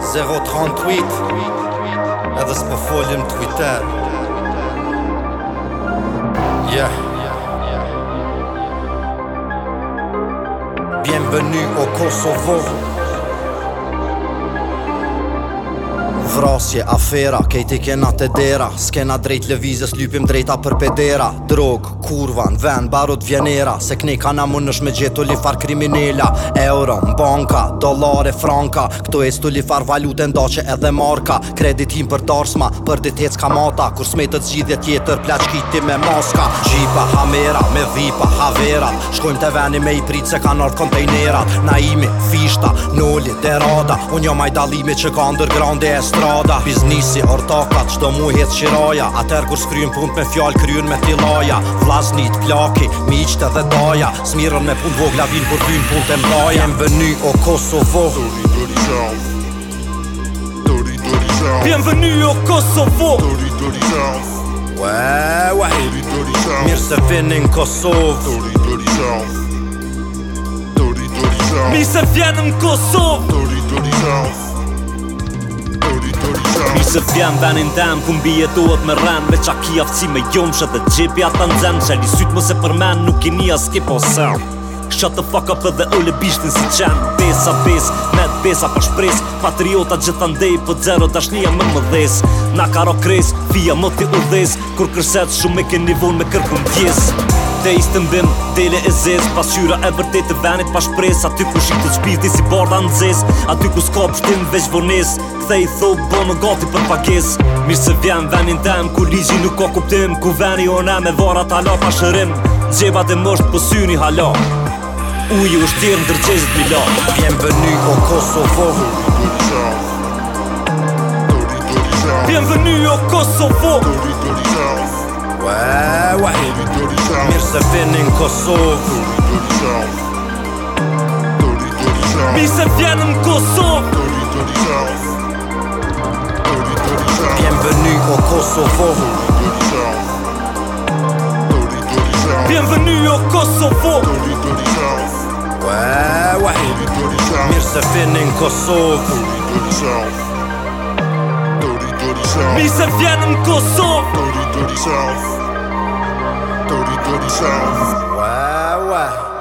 038 88 La disposition de Twitter. Yeah. Bienvenue au Kosovo. vrasje, afera, kejti kena të dera S'kena drejt lëvizës, lypim drejta për pedera Drog, kurvan, ven, barut vjenera Se kni ka na mund është me gjithë të lifar kriminella Euro, banka, dolare, franka Këto e s'tu lifar valute nda edhe marka Kreditim për darsma, për ditet s'ka mata Kur s'me të gjithje tjetër, pleq kiti me moska Gjipa, hamera, me dhipa, havera Shkojmë të veni me i pritë se ka nartë kontejnerat Naimi, fishta, noli, derada Unë jam që ka ndërgrande est strada Biznisi, ortakat, qdo mu hec qiraja Atër kur skryn punt me fjall, kryn me tilaja Vlaznit, plaki, miqt edhe daja Smiron me punt vogla vin, kur kryn punt e mdaja Jem venu o Kosovo Dori, dori, shau Dori, dori, shau Jem venu o Kosovo Dori, dori, shau Ue, ue Dori, dori, shau Mirë se vini në Kosovë Dori, dori, shau Dori, dori, shau Mi se vjenë në Kosovë Dori, dori, shau Se t'vjen venin tem, ku mbi e me rren Me qa ki afci me gjomshet dhe gjepi ata n'zem Qe li sytë mëse për men, nuk i nia s'ke po sen Shut the fuck up për dhe ullë bishtin si qen Pesa pes, me besa për shpres Patriota gjitha ndej, për po dzero dashnija më më dhes Na karo kres, fia më t'i u dhes Kur kërset shumë me ke nivon me kërkun pjes me Dhe istë mbim, dele e zez Pasyra e vërtet të venit pa shpres Aty ku shikë të shpirti si barda në zez Aty ku s'ka pështim veç vërnes Kthe i thot, bo më gati për pakes Mirë se vjen venin tem, ku ligji nuk ka kuptim Ku veni o ne me varat hala pa shërim Gjebat e mështë pësyni hala Uji u shtirë në dërgjezit mila Vjen vëny o Kosovohu Bienvenue au Kosovo Territorial Ouais, ouais Territorial Bienvenue in Kosovo. Mi se vjen Bienvenue au Kosovo Bienvenue au Kosovo Ouais, ouais Mirë se vjen në Kosovë Mi se vjen në Kosovë 30 30 sound. Why, why?